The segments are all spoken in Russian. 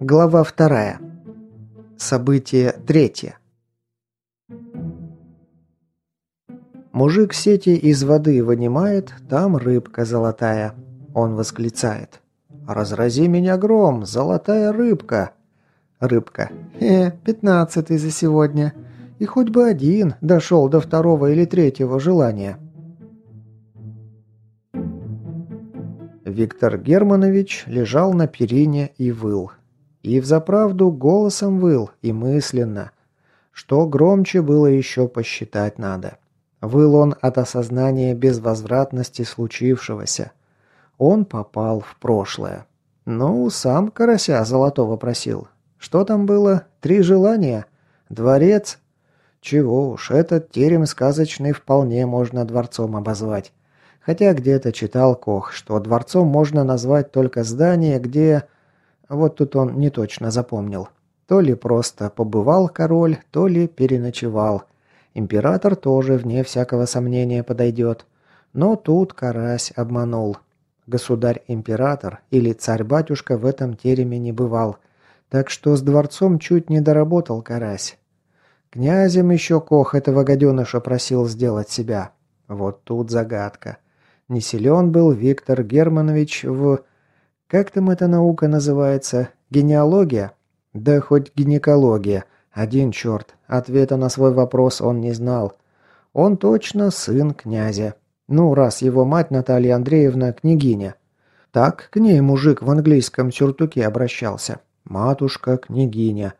Глава вторая. Событие третье. Мужик сети из воды вынимает, там рыбка золотая. Он восклицает. «Разрази меня гром, золотая рыбка!» Рыбка. «Э, пятнадцатый за сегодня. И хоть бы один дошел до второго или третьего желания». Виктор Германович лежал на перине и выл. И взаправду голосом выл, и мысленно. Что громче было еще посчитать надо. Выл он от осознания безвозвратности случившегося. Он попал в прошлое. Ну, сам карася золотого просил. Что там было? Три желания? Дворец? Чего уж, этот терем сказочный вполне можно дворцом обозвать. Хотя где-то читал Кох, что дворцом можно назвать только здание, где... Вот тут он не точно запомнил. То ли просто побывал король, то ли переночевал. Император тоже, вне всякого сомнения, подойдет. Но тут Карась обманул. Государь-император или царь-батюшка в этом тереме не бывал. Так что с дворцом чуть не доработал Карась. Князем еще Кох этого гаденыша просил сделать себя. Вот тут загадка. Не силен был Виктор Германович в... Как там эта наука называется? Генеалогия? Да хоть гинекология. Один черт. Ответа на свой вопрос он не знал. Он точно сын князя. Ну, раз его мать Наталья Андреевна княгиня. Так к ней мужик в английском сюртуке обращался. Матушка княгиня.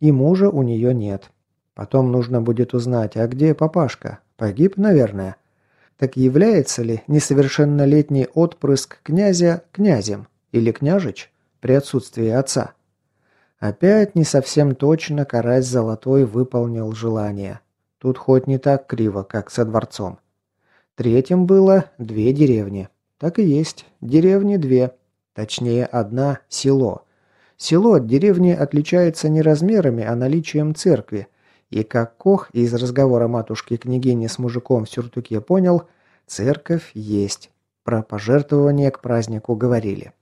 И мужа у нее нет. Потом нужно будет узнать, а где папашка? Погиб, наверное. Так является ли несовершеннолетний отпрыск князя князем? Или княжич при отсутствии отца. Опять не совсем точно карась золотой выполнил желание. Тут хоть не так криво, как со дворцом. Третьим было две деревни. Так и есть, деревни две. Точнее, одна – село. Село от деревни отличается не размерами, а наличием церкви. И как Кох из разговора матушки-княгини с мужиком в сюртуке понял, церковь есть. Про пожертвование к празднику говорили.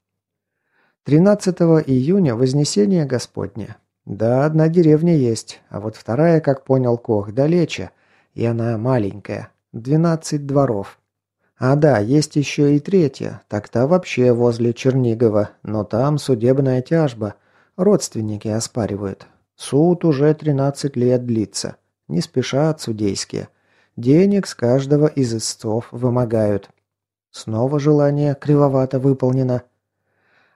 13 июня Вознесение Господне. Да, одна деревня есть, а вот вторая, как понял Кох, далече, и она маленькая, 12 дворов. А да, есть еще и третья, так-то вообще возле Чернигова, но там судебная тяжба, родственники оспаривают. Суд уже 13 лет длится, не спешат судейские. Денег с каждого из истцов вымогают. Снова желание кривовато выполнено.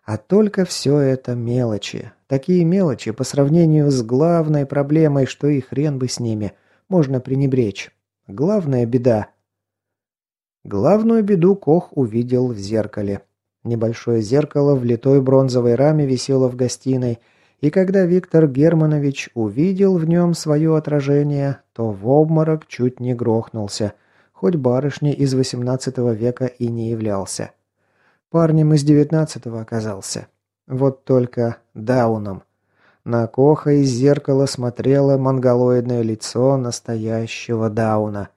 А только все это мелочи. Такие мелочи по сравнению с главной проблемой, что и хрен бы с ними, можно пренебречь. Главная беда. Главную беду Кох увидел в зеркале. Небольшое зеркало в литой бронзовой раме висело в гостиной, и когда Виктор Германович увидел в нем свое отражение, то в обморок чуть не грохнулся, хоть барышней из XVIII века и не являлся. Парнем из девятнадцатого оказался. Вот только Дауном. На Коха из зеркала смотрело монголоидное лицо настоящего Дауна.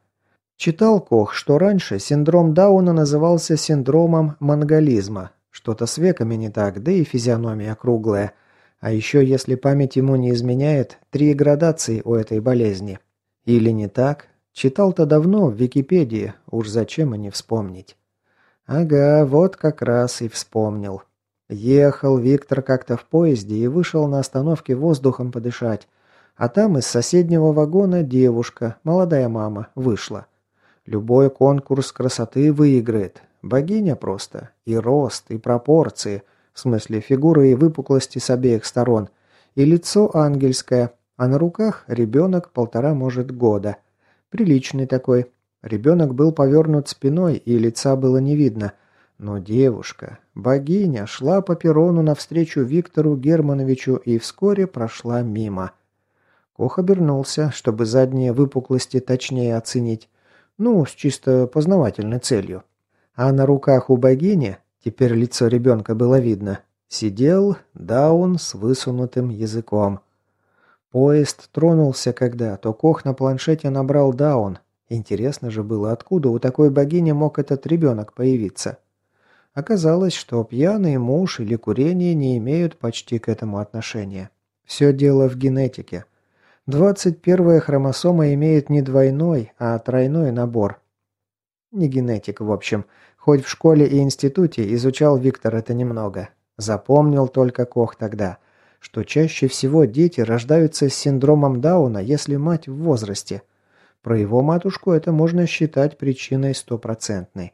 Читал Кох, что раньше синдром Дауна назывался синдромом монголизма. Что-то с веками не так, да и физиономия круглая. А еще, если память ему не изменяет, три градации у этой болезни. Или не так? Читал-то давно в Википедии, уж зачем и не вспомнить. Ага, вот как раз и вспомнил. Ехал Виктор как-то в поезде и вышел на остановке воздухом подышать. А там из соседнего вагона девушка, молодая мама, вышла. Любой конкурс красоты выиграет. Богиня просто. И рост, и пропорции. В смысле фигуры и выпуклости с обеих сторон. И лицо ангельское. А на руках ребенок полтора, может, года. Приличный такой. Ребенок был повернут спиной, и лица было не видно. Но девушка, богиня, шла по перрону навстречу Виктору Германовичу и вскоре прошла мимо. Кох обернулся, чтобы задние выпуклости точнее оценить. Ну, с чисто познавательной целью. А на руках у богини, теперь лицо ребенка было видно, сидел Даун с высунутым языком. Поезд тронулся когда, то Кох на планшете набрал даун. Интересно же было, откуда у такой богини мог этот ребенок появиться. Оказалось, что пьяный муж или курение не имеют почти к этому отношения. Все дело в генетике. 21-я хромосома имеет не двойной, а тройной набор. Не генетик, в общем. Хоть в школе и институте изучал Виктор это немного. Запомнил только Кох тогда, что чаще всего дети рождаются с синдромом Дауна, если мать в возрасте. Про его матушку это можно считать причиной стопроцентной.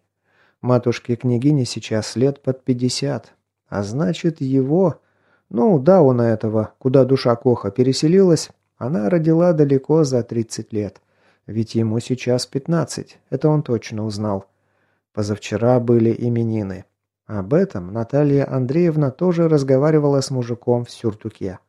Матушке-княгине сейчас лет под 50. А значит, его... Ну, да, он этого, куда душа Коха переселилась, она родила далеко за 30 лет. Ведь ему сейчас 15, это он точно узнал. Позавчера были именины. Об этом Наталья Андреевна тоже разговаривала с мужиком в сюртуке.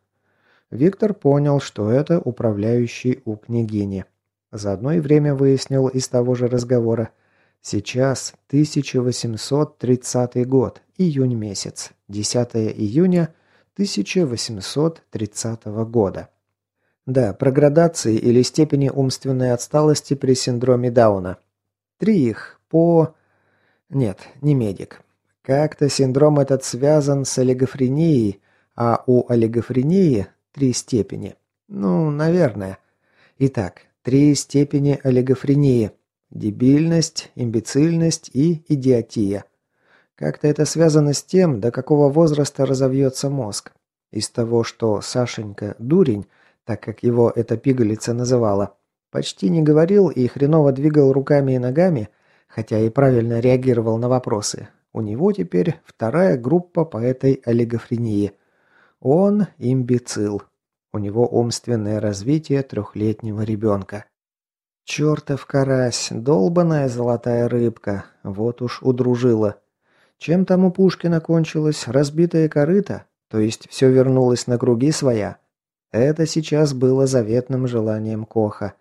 Виктор понял, что это управляющий у княгини. Заодно и время выяснил из того же разговора – Сейчас 1830 год, июнь месяц, 10 июня 1830 года. Да, про градации или степени умственной отсталости при синдроме Дауна. Три их по... Нет, не медик. Как-то синдром этот связан с олигофренией, а у олигофрении три степени. Ну, наверное. Итак, три степени олигофрении – Дебильность, имбецильность и идиотия. Как-то это связано с тем, до какого возраста разовьется мозг. Из того, что Сашенька – дурень, так как его эта пигалица называла, почти не говорил и хреново двигал руками и ногами, хотя и правильно реагировал на вопросы. У него теперь вторая группа по этой олигофрении. Он – имбецил. У него умственное развитие трехлетнего ребенка. Чертов карась, долбаная золотая рыбка, вот уж удружила. Чем там у Пушкина кончилось? Разбитая корыто? То есть все вернулось на круги своя? Это сейчас было заветным желанием Коха.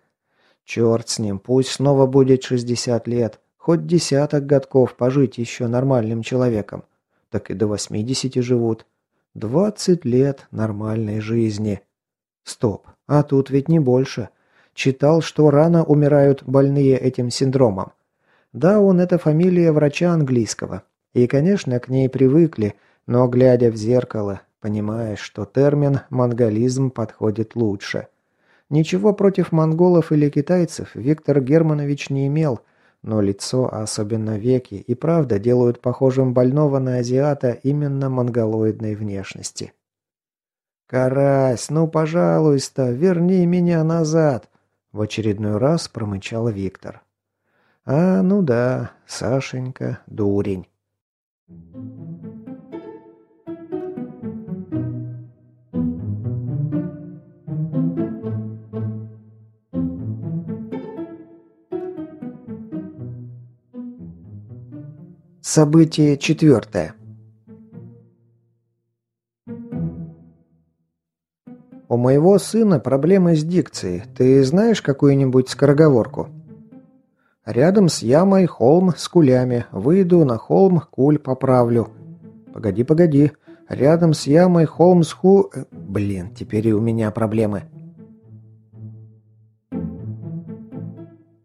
Черт с ним, пусть снова будет 60 лет, хоть десяток годков пожить еще нормальным человеком. Так и до 80 живут. 20 лет нормальной жизни. Стоп, а тут ведь не больше. Читал, что рано умирают больные этим синдромом. Да, он это фамилия врача английского. И, конечно, к ней привыкли, но, глядя в зеркало, понимаешь, что термин «монголизм» подходит лучше. Ничего против монголов или китайцев Виктор Германович не имел, но лицо, а особенно веки, и правда делают похожим больного на азиата именно монголоидной внешности. «Карась, ну, пожалуйста, верни меня назад!» В очередной раз промычал Виктор. «А, ну да, Сашенька, дурень». Событие четвертое. «У моего сына проблемы с дикцией. Ты знаешь какую-нибудь скороговорку?» «Рядом с ямой холм с кулями. Выйду на холм, куль поправлю». «Погоди, погоди. Рядом с ямой холм с ху...» э, «Блин, теперь и у меня проблемы».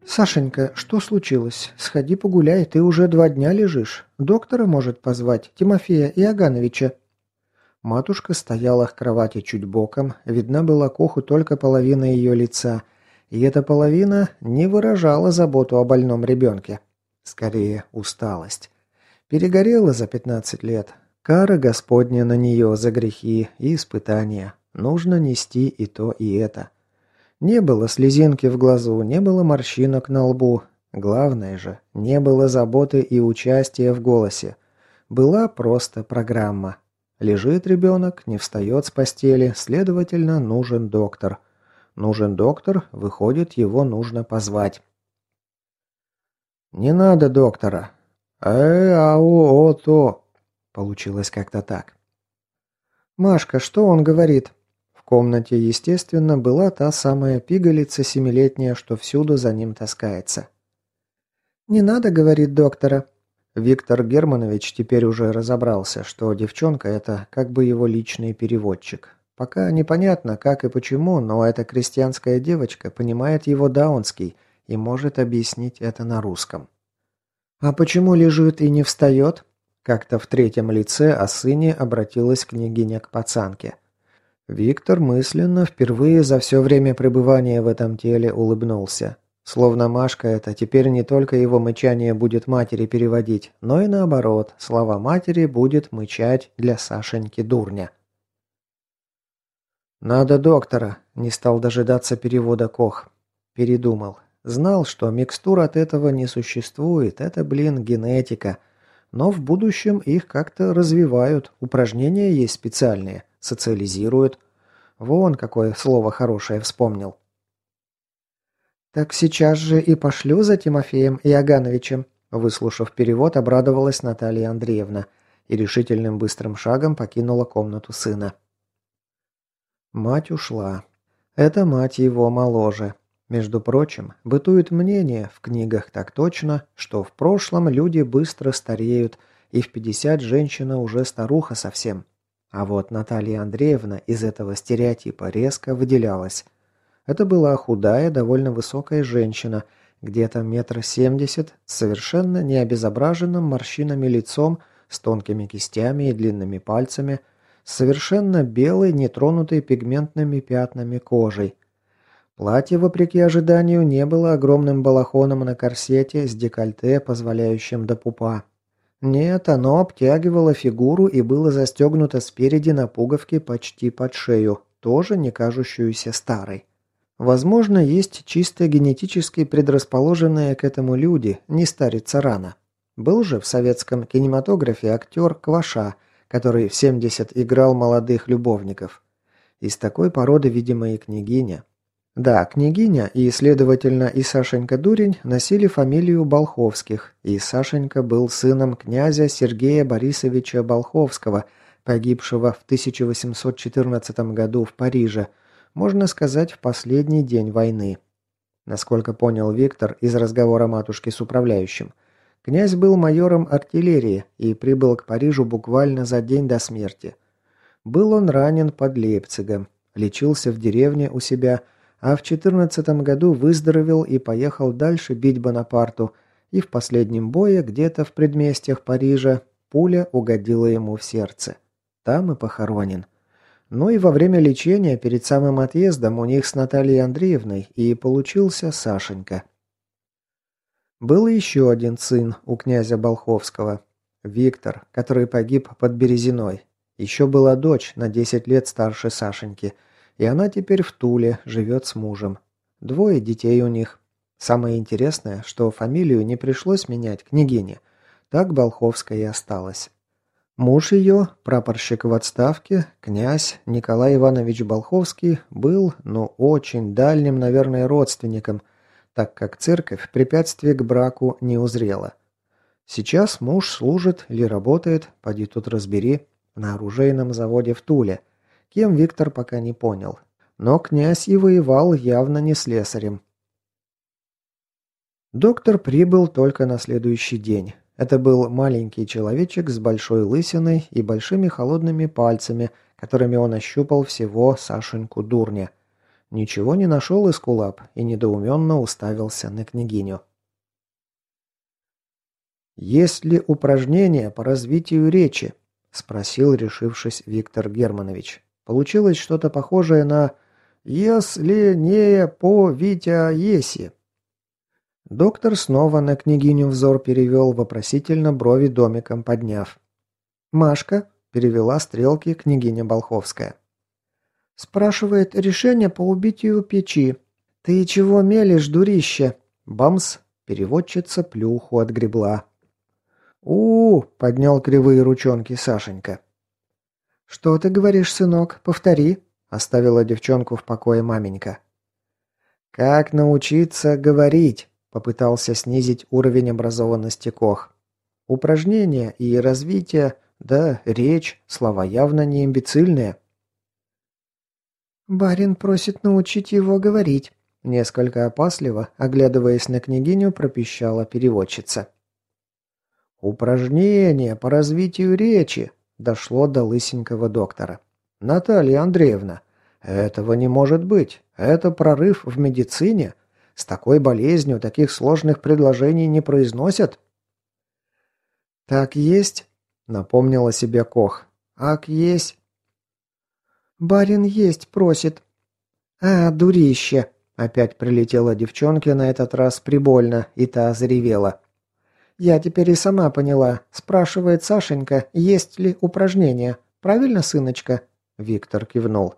«Сашенька, что случилось? Сходи погуляй, ты уже два дня лежишь. Доктора может позвать, Тимофея Иогановича». Матушка стояла к кровати чуть боком, видна была Коху только половина ее лица, и эта половина не выражала заботу о больном ребенке. Скорее, усталость. Перегорела за 15 лет. Кара Господня на нее за грехи и испытания. Нужно нести и то, и это. Не было слезинки в глазу, не было морщинок на лбу. Главное же, не было заботы и участия в голосе. Была просто программа. Лежит ребенок, не встает с постели, следовательно, нужен доктор. Нужен доктор, выходит, его нужно позвать. «Не надо доктора». «Э, ау, о, то». Получилось как-то так. «Машка, что он говорит?» Комнате, естественно, была та самая пигалица семилетняя, что всюду за ним таскается. «Не надо, — говорит доктора. Виктор Германович теперь уже разобрался, что девчонка – это как бы его личный переводчик. Пока непонятно, как и почему, но эта крестьянская девочка понимает его даунский и может объяснить это на русском. «А почему лежит и не встает?» Как-то в третьем лице о сыне обратилась княгиня к пацанке. Виктор мысленно впервые за все время пребывания в этом теле улыбнулся. Словно Машка это теперь не только его мычание будет матери переводить, но и наоборот, слова матери будет мычать для Сашеньки дурня. «Надо доктора», – не стал дожидаться перевода Кох. Передумал. Знал, что микстур от этого не существует, это, блин, генетика. Но в будущем их как-то развивают, упражнения есть специальные, социализируют. Вон какое слово хорошее вспомнил. «Так сейчас же и пошлю за Тимофеем Иогановичем», выслушав перевод, обрадовалась Наталья Андреевна и решительным быстрым шагом покинула комнату сына. Мать ушла. Это мать его моложе. Между прочим, бытует мнение, в книгах так точно, что в прошлом люди быстро стареют, и в 50 женщина уже старуха совсем. А вот Наталья Андреевна из этого стереотипа резко выделялась – это была худая, довольно высокая женщина, где-то метр семьдесят, с совершенно необезображенным морщинами лицом, с тонкими кистями и длинными пальцами, совершенно белой, нетронутой пигментными пятнами кожей. Платье, вопреки ожиданию, не было огромным балахоном на корсете с декольте, позволяющим до пупа. Нет, оно обтягивало фигуру и было застегнуто спереди на пуговке почти под шею, тоже не кажущуюся старой. Возможно, есть чисто генетически предрасположенные к этому люди, не стариться рано. Был же в советском кинематографе актер Кваша, который в 70 играл молодых любовников. Из такой породы, видимо, и княгиня. Да, княгиня и, следовательно, и Сашенька Дурень носили фамилию Болховских, и Сашенька был сыном князя Сергея Борисовича Болховского, погибшего в 1814 году в Париже – можно сказать, в последний день войны. Насколько понял Виктор из разговора матушки с управляющим, князь был майором артиллерии и прибыл к Парижу буквально за день до смерти. Был он ранен под Лейпцигом, лечился в деревне у себя, а в 14 году выздоровел и поехал дальше бить Бонапарту, и в последнем бое где-то в предместьях Парижа пуля угодила ему в сердце. Там и похоронен. Ну и во время лечения перед самым отъездом у них с Натальей Андреевной и получился Сашенька. Был еще один сын у князя Болховского, Виктор, который погиб под Березиной. Еще была дочь на 10 лет старше Сашеньки, и она теперь в Туле, живет с мужем. Двое детей у них. Самое интересное, что фамилию не пришлось менять княгине. Так Болховская и осталась. Муж ее, прапорщик в отставке, князь Николай Иванович Болховский, был, ну, очень дальним, наверное, родственником, так как церковь препятствий к браку не узрела. Сейчас муж служит или работает, поди тут разбери, на оружейном заводе в Туле. Кем Виктор пока не понял. Но князь и воевал явно не слесарем. Доктор прибыл только на следующий день. Это был маленький человечек с большой лысиной и большими холодными пальцами, которыми он ощупал всего Сашеньку дурня. Ничего не нашел Искулап и недоуменно уставился на княгиню. «Есть ли упражнения по развитию речи?» – спросил, решившись Виктор Германович. Получилось что-то похожее на «если не по Витя Еси». Доктор снова на княгиню взор перевел, вопросительно брови домиком подняв. «Машка?» – перевела стрелки княгиня Болховская. «Спрашивает решение по убитию печи. Ты чего мелешь, дурище?» Бамс, переводчица плюху отгребла. у, -у, -у поднял кривые ручонки Сашенька. «Что ты говоришь, сынок? Повтори», – оставила девчонку в покое маменька. «Как научиться говорить?» Попытался снизить уровень образованности Кох. Упражнения и развитие, да, речь, слова явно не имбецильные. «Барин просит научить его говорить», – несколько опасливо, оглядываясь на княгиню, пропищала переводчица. «Упражнения по развитию речи», – дошло до лысенького доктора. Наталья Андреевна, этого не может быть. Это прорыв в медицине. С такой болезнью таких сложных предложений не произносят. Так есть, напомнила себе Кох. Ак есть. Барин есть просит. А, дурище. Опять прилетела девчонке на этот раз прибольно, и та заревела. «Я теперь и сама поняла. Спрашивает Сашенька, есть ли упражнения. Правильно, сыночка?» Виктор кивнул.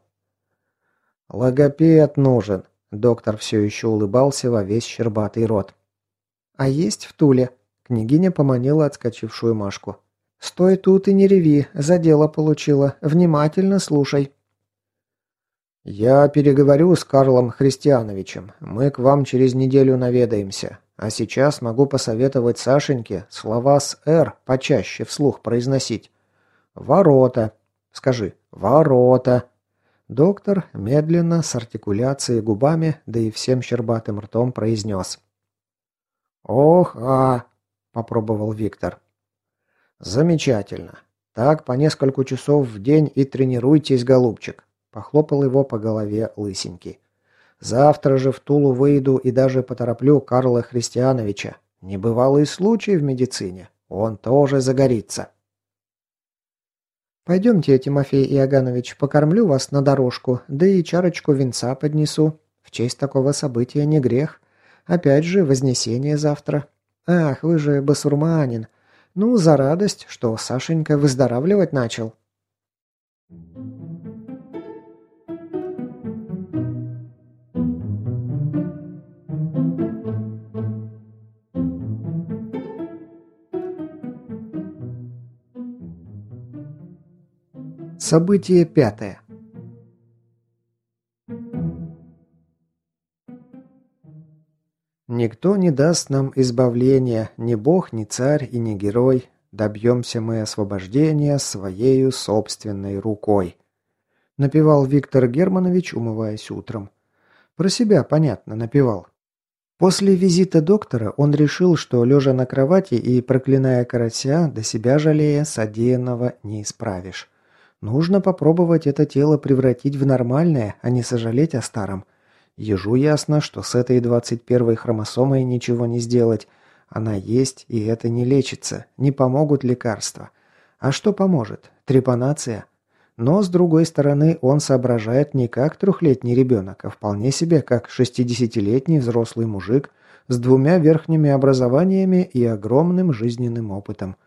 «Логопед нужен», – доктор все еще улыбался во весь щербатый рот. «А есть в Туле?» – княгиня поманила отскочившую Машку. «Стой тут и не реви, за дело получила. Внимательно слушай». «Я переговорю с Карлом Христиановичем. Мы к вам через неделю наведаемся. А сейчас могу посоветовать Сашеньке слова с «Р» почаще вслух произносить. «Ворота». Скажи «Ворота». Доктор медленно, с артикуляцией губами, да и всем щербатым ртом произнес. «Ох, а!» – попробовал Виктор. «Замечательно. Так по несколько часов в день и тренируйтесь, голубчик», – похлопал его по голове лысенький. Завтра же в Тулу выйду и даже потороплю Карла Христиановича. Небывалый случай в медицине. Он тоже загорится. «Пойдемте, Тимофей Иоганович, покормлю вас на дорожку, да и чарочку винца поднесу. В честь такого события не грех. Опять же, вознесение завтра. Ах, вы же басурманин. Ну, за радость, что Сашенька выздоравливать начал». Событие пятое. Никто не даст нам избавления, ни бог, ни царь и ни герой. Добьемся мы освобождения своею собственной рукой. Напевал Виктор Германович, умываясь утром. Про себя, понятно, напевал. После визита доктора он решил, что, лежа на кровати и проклиная карася, до себя жалея, содеянного не исправишь. Нужно попробовать это тело превратить в нормальное, а не сожалеть о старом. Ежу ясно, что с этой 21-й хромосомой ничего не сделать. Она есть, и это не лечится. Не помогут лекарства. А что поможет? Трепанация? Но, с другой стороны, он соображает не как трехлетний ребенок, а вполне себе как 60-летний взрослый мужик с двумя верхними образованиями и огромным жизненным опытом.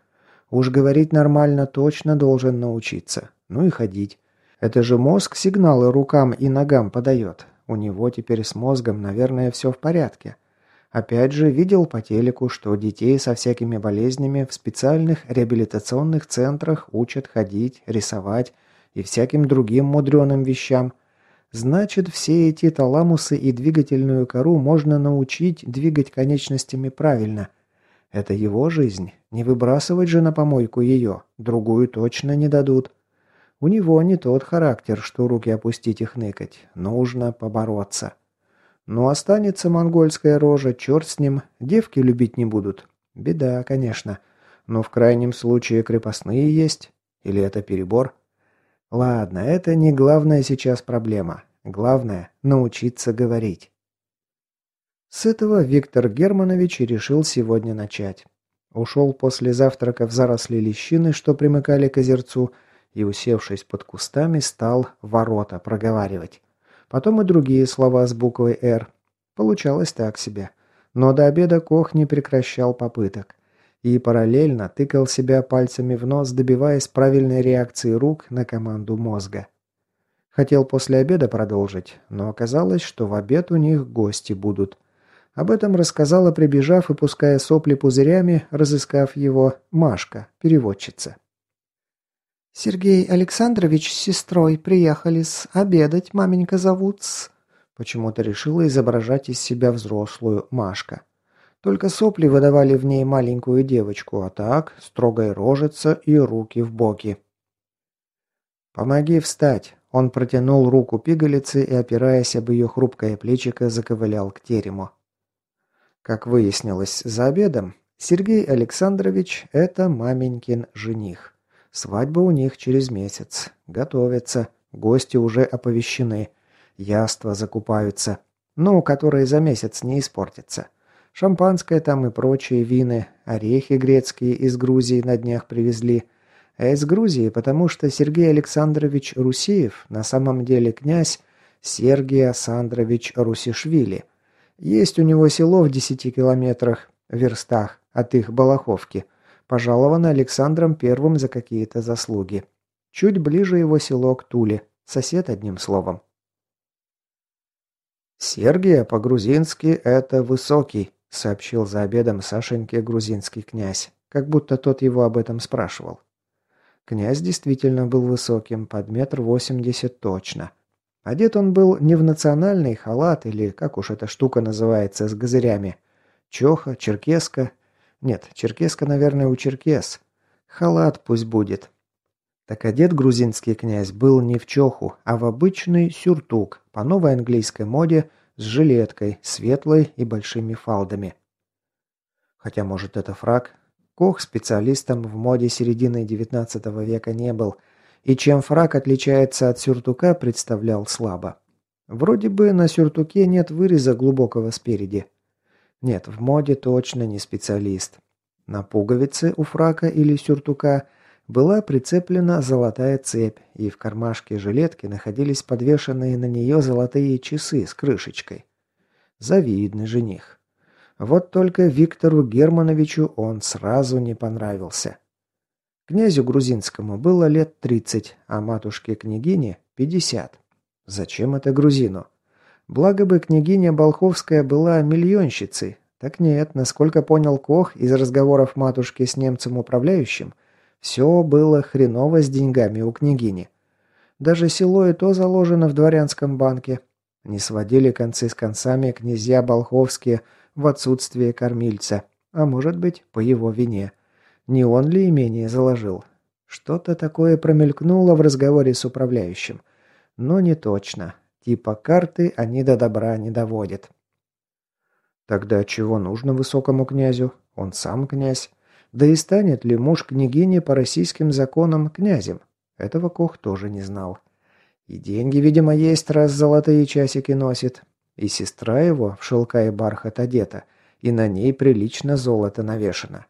Уж говорить нормально точно должен научиться. Ну и ходить. Это же мозг сигналы рукам и ногам подает. У него теперь с мозгом, наверное, все в порядке. Опять же, видел по телеку, что детей со всякими болезнями в специальных реабилитационных центрах учат ходить, рисовать и всяким другим мудреным вещам. Значит, все эти таламусы и двигательную кору можно научить двигать конечностями правильно. Это его жизнь. Не выбрасывать же на помойку ее. Другую точно не дадут. У него не тот характер, что руки опустить и хныкать. Нужно побороться. Но останется монгольская рожа, черт с ним, девки любить не будут. Беда, конечно. Но в крайнем случае крепостные есть. Или это перебор? Ладно, это не главная сейчас проблема. Главное – научиться говорить. С этого Виктор Германович решил сегодня начать. Ушел после завтрака в заросли лещины, что примыкали к озерцу, и, усевшись под кустами, стал «ворота» проговаривать. Потом и другие слова с буквой «Р». Получалось так себе. Но до обеда Кох не прекращал попыток. И параллельно тыкал себя пальцами в нос, добиваясь правильной реакции рук на команду мозга. Хотел после обеда продолжить, но оказалось, что в обед у них гости будут. Об этом рассказала, прибежав и пуская сопли пузырями, разыскав его, Машка, переводчица. «Сергей Александрович с сестрой приехали с обедать, маменька зовут-с». Почему-то решила изображать из себя взрослую Машка. Только сопли выдавали в ней маленькую девочку, а так строгая рожица и руки в боки. «Помоги встать!» Он протянул руку пигалицы и, опираясь об ее хрупкое плечико, заковылял к терему. Как выяснилось за обедом, Сергей Александрович – это маменькин жених. Свадьба у них через месяц. Готовятся. Гости уже оповещены. Яства закупаются. Ну, которые за месяц не испортятся. Шампанское там и прочие вины. Орехи грецкие из Грузии на днях привезли. А из Грузии, потому что Сергей Александрович Русиев на самом деле князь Сергий Александрович Русишвили. Есть у него село в десяти километрах, верстах от их Балаховки, пожаловано Александром Первым за какие-то заслуги. Чуть ближе его село к Туле, сосед одним словом. «Сергия по-грузински это «высокий», — сообщил за обедом Сашеньке грузинский князь, как будто тот его об этом спрашивал. Князь действительно был высоким, под метр восемьдесят точно. Одет он был не в национальный халат или, как уж эта штука называется, с газырями. Чоха, черкеска. Нет, черкеска, наверное, у черкес. Халат пусть будет. Так одет грузинский князь был не в чоху, а в обычный сюртук, по новой английской моде, с жилеткой, светлой и большими фалдами. Хотя, может, это фраг, Кох специалистом в моде середины XIX века не был, и чем фрак отличается от сюртука, представлял слабо. Вроде бы на сюртуке нет выреза глубокого спереди. Нет, в моде точно не специалист. На пуговице у фрака или сюртука была прицеплена золотая цепь, и в кармашке жилетки находились подвешенные на нее золотые часы с крышечкой. Завидный жених. Вот только Виктору Германовичу он сразу не понравился. Князю грузинскому было лет 30, а матушке-княгине 50. Зачем это грузину? Благо бы княгиня Болховская была миллионщицей. Так нет, насколько понял Кох из разговоров матушки с немцем-управляющим, все было хреново с деньгами у княгини. Даже село и то заложено в дворянском банке. Не сводили концы с концами князья Болховские – в отсутствие кормильца, а может быть, по его вине. Не он ли имение заложил? Что-то такое промелькнуло в разговоре с управляющим. Но не точно. Типа карты они до добра не доводят. Тогда чего нужно высокому князю? Он сам князь. Да и станет ли муж княгини по российским законам князем? Этого Кох тоже не знал. И деньги, видимо, есть, раз золотые часики носит. И сестра его в шелка и бархат одета, и на ней прилично золото навешано.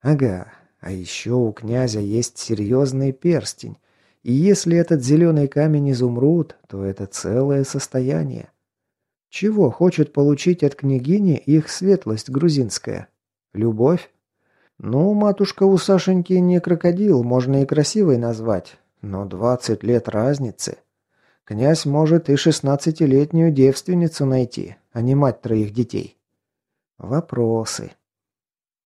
Ага, а еще у князя есть серьезный перстень, и если этот зеленый камень изумруд, то это целое состояние. Чего хочет получить от княгини их светлость грузинская? Любовь? Ну, матушка у Сашеньки не крокодил, можно и красивой назвать, но двадцать лет разницы. Князь может и шестнадцатилетнюю девственницу найти, а не мать троих детей. Вопросы.